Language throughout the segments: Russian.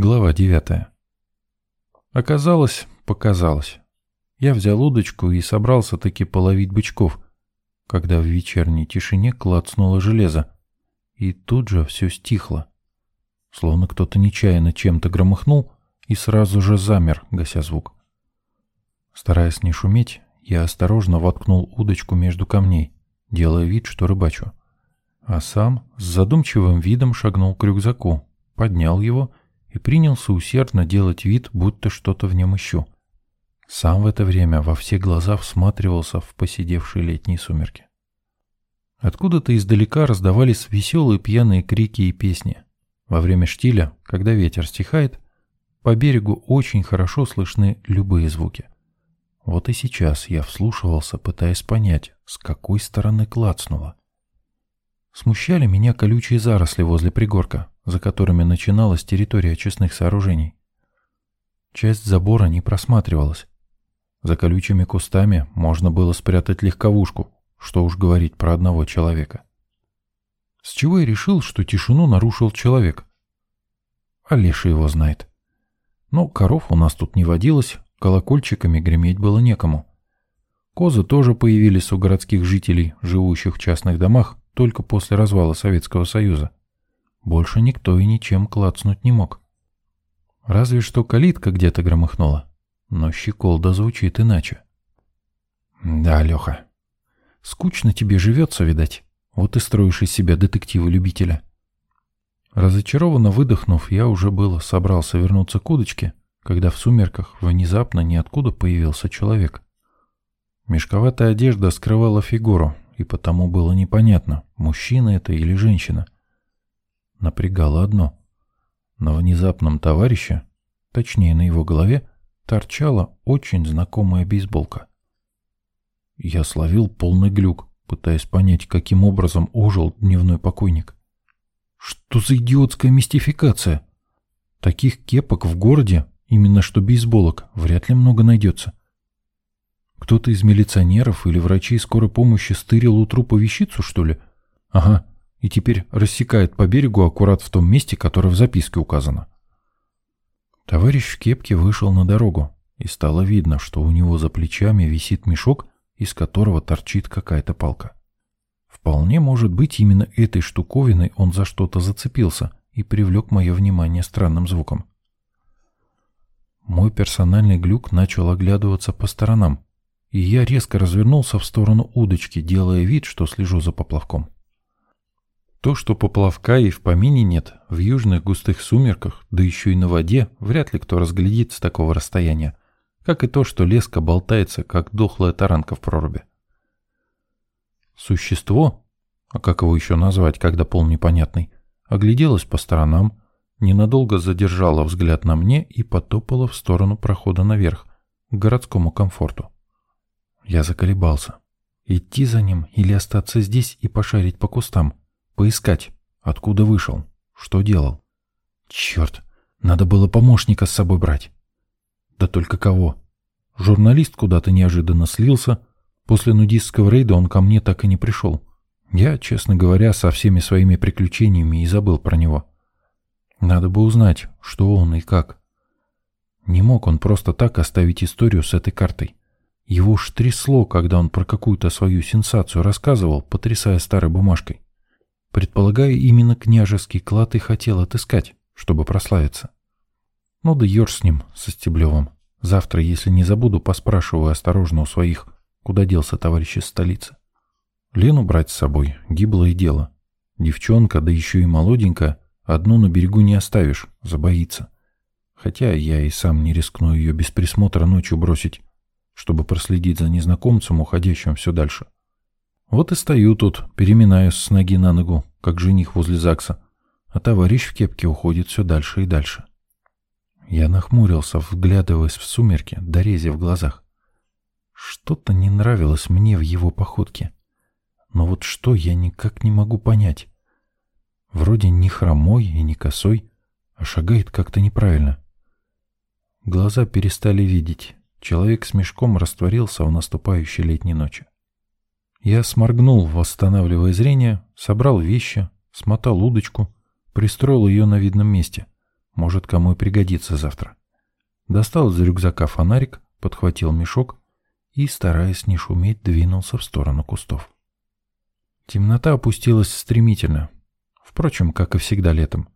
Глава девятая. Оказалось, показалось. Я взял удочку и собрался таки половить бычков, когда в вечерней тишине клацнуло железо, и тут же все стихло. Словно кто-то нечаянно чем-то громыхнул и сразу же замер, гася звук. Стараясь не шуметь, я осторожно воткнул удочку между камней, делая вид, что рыбачу. А сам с задумчивым видом шагнул к рюкзаку, поднял его и принялся усердно делать вид, будто что-то в нем ищу. Сам в это время во все глаза всматривался в посидевшие летние сумерки. Откуда-то издалека раздавались веселые пьяные крики и песни. Во время штиля, когда ветер стихает, по берегу очень хорошо слышны любые звуки. Вот и сейчас я вслушивался, пытаясь понять, с какой стороны клацнуло. Смущали меня колючие заросли возле пригорка, за которыми начиналась территория очистных сооружений. Часть забора не просматривалась. За колючими кустами можно было спрятать легковушку, что уж говорить про одного человека. С чего я решил, что тишину нарушил человек? А его знает. Но коров у нас тут не водилось, колокольчиками греметь было некому. Козы тоже появились у городских жителей, живущих в частных домах, только после развала Советского Союза. Больше никто и ничем клацнуть не мог. Разве что калитка где-то громыхнула, но щеколда звучит иначе. Да, Леха, скучно тебе живется, видать. Вот и строишь из себя детектива-любителя. Разочарованно выдохнув, я уже было собрался вернуться к удочке, когда в сумерках внезапно ниоткуда появился человек. Мешковатая одежда скрывала фигуру, и потому было непонятно, мужчина это или женщина. Напрягало одно. На внезапном товарище, точнее на его голове, торчала очень знакомая бейсболка. Я словил полный глюк, пытаясь понять, каким образом ожил дневной покойник. Что за идиотская мистификация? Таких кепок в городе Именно что бейсболок вряд ли много найдется. Кто-то из милиционеров или врачей скорой помощи стырил у трупа вещицу, что ли? Ага, и теперь рассекает по берегу аккурат в том месте, которое в записке указано. Товарищ в кепке вышел на дорогу, и стало видно, что у него за плечами висит мешок, из которого торчит какая-то палка. Вполне может быть, именно этой штуковиной он за что-то зацепился и привлек мое внимание странным звуком. Мой персональный глюк начал оглядываться по сторонам, и я резко развернулся в сторону удочки, делая вид, что слежу за поплавком. То, что поплавка и в помине нет, в южных густых сумерках, да еще и на воде, вряд ли кто разглядит с такого расстояния, как и то, что леска болтается, как дохлая таранка в проруби. Существо, а как его еще назвать, когда пол непонятный, огляделось по сторонам, ненадолго задержала взгляд на мне и потопала в сторону прохода наверх, к городскому комфорту. Я заколебался. Идти за ним или остаться здесь и пошарить по кустам, поискать, откуда вышел, что делал. Черт, надо было помощника с собой брать. Да только кого? Журналист куда-то неожиданно слился, после нудистского рейда он ко мне так и не пришел. Я, честно говоря, со всеми своими приключениями и забыл про него. Надо бы узнать, что он и как. Не мог он просто так оставить историю с этой картой. Его уж трясло, когда он про какую-то свою сенсацию рассказывал, потрясая старой бумажкой. Предполагаю, именно княжеский клад и хотел отыскать, чтобы прославиться. Ну да ешь с ним, со Стеблевым. Завтра, если не забуду, поспрашиваю осторожно у своих, куда делся товарищ из столицы. Лену брать с собой — гиблое дело. Девчонка, да еще и молоденькая, Одну на берегу не оставишь, забоится. Хотя я и сам не рискну ее без присмотра ночью бросить, чтобы проследить за незнакомцем, уходящим все дальше. Вот и стою тут, переминаюсь с ноги на ногу, как жених возле ЗАГСа, а товарищ в кепке уходит все дальше и дальше. Я нахмурился, вглядываясь в сумерки, дорезя в глазах. Что-то не нравилось мне в его походке. Но вот что, я никак не могу понять. Вроде не хромой и не косой, а шагает как-то неправильно. Глаза перестали видеть. Человек с мешком растворился в наступающей летней ночи. Я сморгнул, восстанавливая зрение, собрал вещи, смотал удочку, пристроил ее на видном месте. Может, кому и пригодится завтра. Достал из рюкзака фонарик, подхватил мешок и, стараясь не шуметь, двинулся в сторону кустов. Темнота опустилась стремительно. Впрочем, как и всегда летом.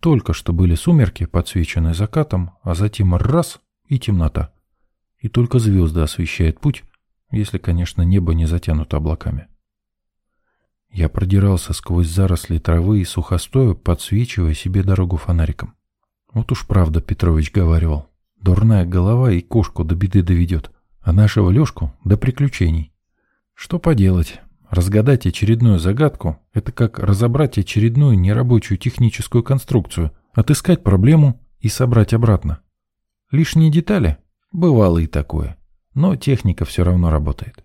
Только что были сумерки, подсвеченные закатом, а затем раз — и темнота. И только звезды освещают путь, если, конечно, небо не затянуто облаками. Я продирался сквозь заросли травы и сухостоя, подсвечивая себе дорогу фонариком. Вот уж правда Петрович говаривал. Дурная голова и кошку до беды доведет, а нашего Лешку до приключений. Что поделать, разгадать очередную загадку — это как разобрать очередную нерабочую техническую конструкцию, отыскать проблему и собрать обратно. Лишние детали? Бывало и такое. Но техника все равно работает.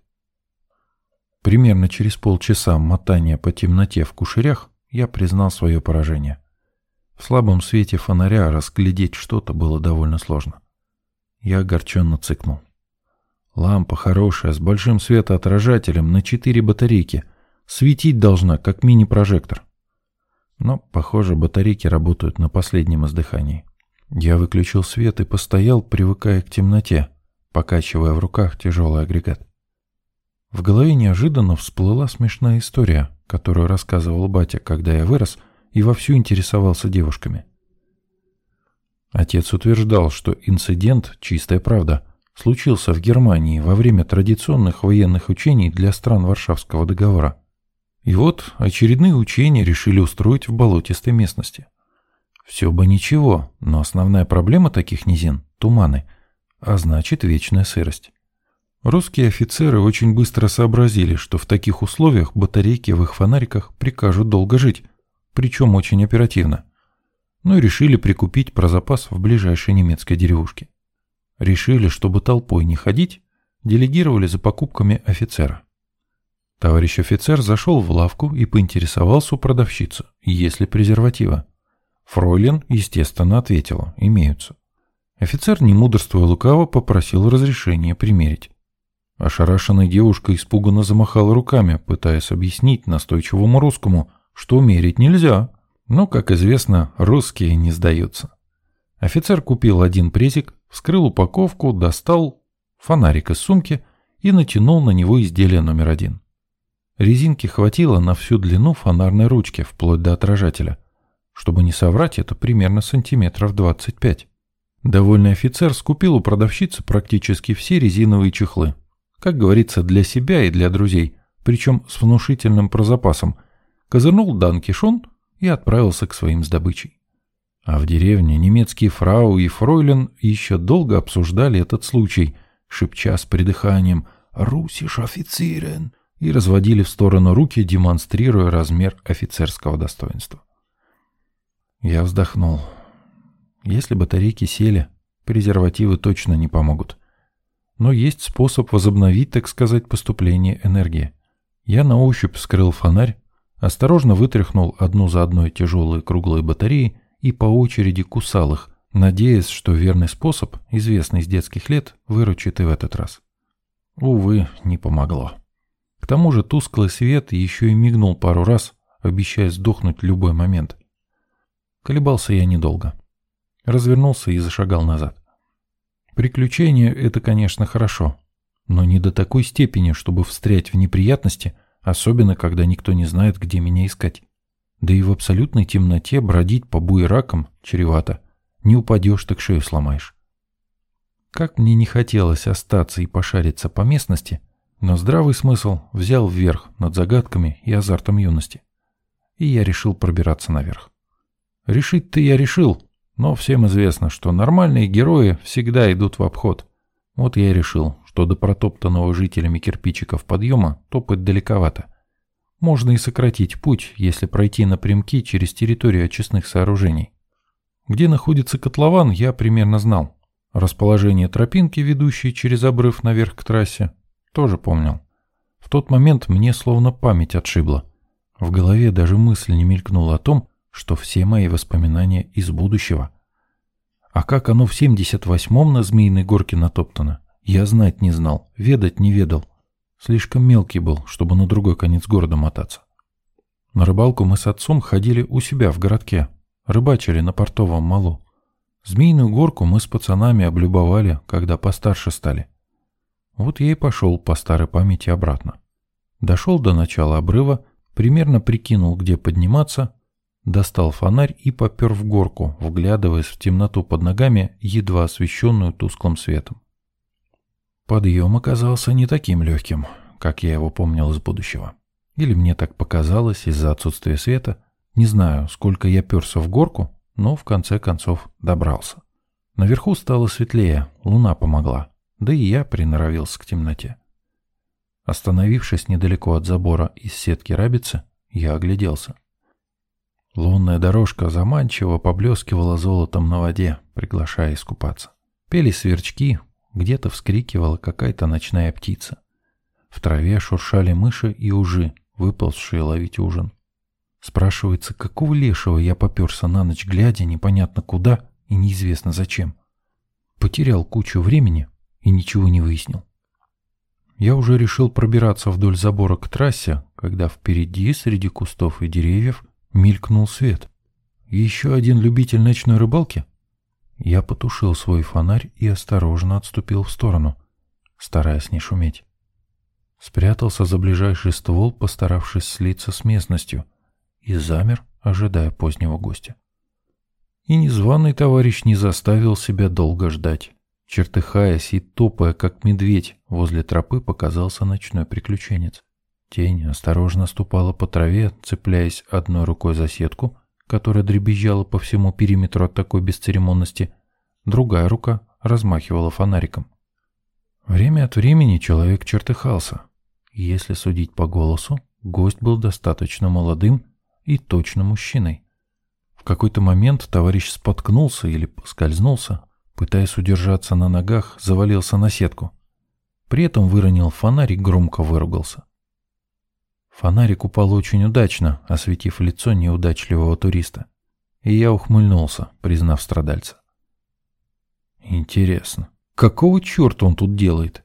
Примерно через полчаса мотания по темноте в кушерях я признал свое поражение. В слабом свете фонаря разглядеть что-то было довольно сложно. Я огорченно цыкнул. Лампа хорошая, с большим светоотражателем на четыре батарейки. Светить должна, как мини-прожектор. Но, похоже, батарейки работают на последнем издыхании. Я выключил свет и постоял, привыкая к темноте, покачивая в руках тяжелый агрегат. В голове неожиданно всплыла смешная история, которую рассказывал батя, когда я вырос и вовсю интересовался девушками. Отец утверждал, что инцидент, чистая правда, случился в Германии во время традиционных военных учений для стран Варшавского договора. И вот очередные учения решили устроить в болотистой местности. Все бы ничего, но основная проблема таких низин – туманы, а значит вечная сырость. Русские офицеры очень быстро сообразили, что в таких условиях батарейки в их фонариках прикажут долго жить, причем очень оперативно. Ну и решили прикупить про запас в ближайшей немецкой деревушке. Решили, чтобы толпой не ходить, делегировали за покупками офицера. Товарищ офицер зашел в лавку и поинтересовался у продавщицы, есть ли презерватива. Фройлен, естественно, ответила, имеются. Офицер, не мудрствуя лукаво, попросил разрешения примерить. Ошарашенная девушка испуганно замахала руками, пытаясь объяснить настойчивому русскому, что мерить нельзя. Но, как известно, русские не сдаются. Офицер купил один презик, вскрыл упаковку, достал фонарик из сумки и натянул на него изделие номер один. Резинки хватило на всю длину фонарной ручки, вплоть до отражателя. Чтобы не соврать, это примерно сантиметров 25. Довольный офицер скупил у продавщицы практически все резиновые чехлы, как говорится, для себя и для друзей, причем с внушительным прозапасом, козырнул Дан Кишон и отправился к своим с добычей. А в деревне немецкие фрау и фройлен еще долго обсуждали этот случай, шепча с придыханием «Русиш офицерен» и разводили в сторону руки, демонстрируя размер офицерского достоинства. Я вздохнул. Если батарейки сели, презервативы точно не помогут но есть способ возобновить, так сказать, поступление энергии. Я на ощупь вскрыл фонарь, осторожно вытряхнул одну за одной тяжелые круглые батареи и по очереди кусал их, надеясь, что верный способ, известный с детских лет, выручит и в этот раз. Увы, не помогло. К тому же тусклый свет еще и мигнул пару раз, обещая сдохнуть любой момент. Колебался я недолго. Развернулся и зашагал назад. Приключения — это, конечно, хорошо, но не до такой степени, чтобы встрять в неприятности, особенно когда никто не знает, где меня искать. Да и в абсолютной темноте бродить по буеракам чревато. Не упадешь, так шею сломаешь. Как мне не хотелось остаться и пошариться по местности, но здравый смысл взял вверх над загадками и азартом юности. И я решил пробираться наверх. Решить-то я решил, но всем известно, что нормальные герои всегда идут в обход. Вот я и решил, что до протоптанного жителями кирпичиков подъема топать далековато. Можно и сократить путь, если пройти напрямки через территорию очистных сооружений. Где находится котлован, я примерно знал. Расположение тропинки, ведущей через обрыв наверх к трассе, тоже помнил. В тот момент мне словно память отшибла. В голове даже мысль не мелькнула о том, что все мои воспоминания из будущего. А как оно в 78-м на Змеиной горке натоптано, я знать не знал, ведать не ведал. Слишком мелкий был, чтобы на другой конец города мотаться. На рыбалку мы с отцом ходили у себя в городке. рыбачили на портовом малу. Змеиную горку мы с пацанами облюбовали, когда постарше стали. Вот я и пошел по старой памяти обратно. Дошел до начала обрыва, примерно прикинул, где подниматься, достал фонарь и попер в горку, вглядываясь в темноту под ногами, едва освещенную тусклым светом. Подъем оказался не таким легким, как я его помнил из будущего. Или мне так показалось из-за отсутствия света. Не знаю, сколько я перся в горку, но в конце концов добрался. Наверху стало светлее, луна помогла, да и я приноровился к темноте. Остановившись недалеко от забора из сетки рабицы, я огляделся. Лунная дорожка заманчиво поблескивала золотом на воде, приглашая искупаться. Пели сверчки, где-то вскрикивала какая-то ночная птица. В траве шуршали мыши и ужи, выползшие ловить ужин. Спрашивается, какого лешего я поперся на ночь глядя непонятно куда и неизвестно зачем. Потерял кучу времени и ничего не выяснил. Я уже решил пробираться вдоль забора к трассе, когда впереди, среди кустов и деревьев, мелькнул свет. Еще один любитель ночной рыбалки? Я потушил свой фонарь и осторожно отступил в сторону, стараясь не шуметь. Спрятался за ближайший ствол, постаравшись слиться с местностью, и замер, ожидая позднего гостя. И незваный товарищ не заставил себя долго ждать. Чертыхаясь и топая, как медведь, возле тропы показался ночной приключенец. Тень осторожно ступала по траве, цепляясь одной рукой за сетку, которая дребезжала по всему периметру от такой бесцеремонности, другая рука размахивала фонариком. Время от времени человек чертыхался. Если судить по голосу, гость был достаточно молодым и точно мужчиной. В какой-то момент товарищ споткнулся или поскользнулся, пытаясь удержаться на ногах, завалился на сетку. При этом выронил фонарик, громко выругался. Фонарик упал очень удачно, осветив лицо неудачливого туриста. И я ухмыльнулся, признав страдальца. Интересно, какого черта он тут делает?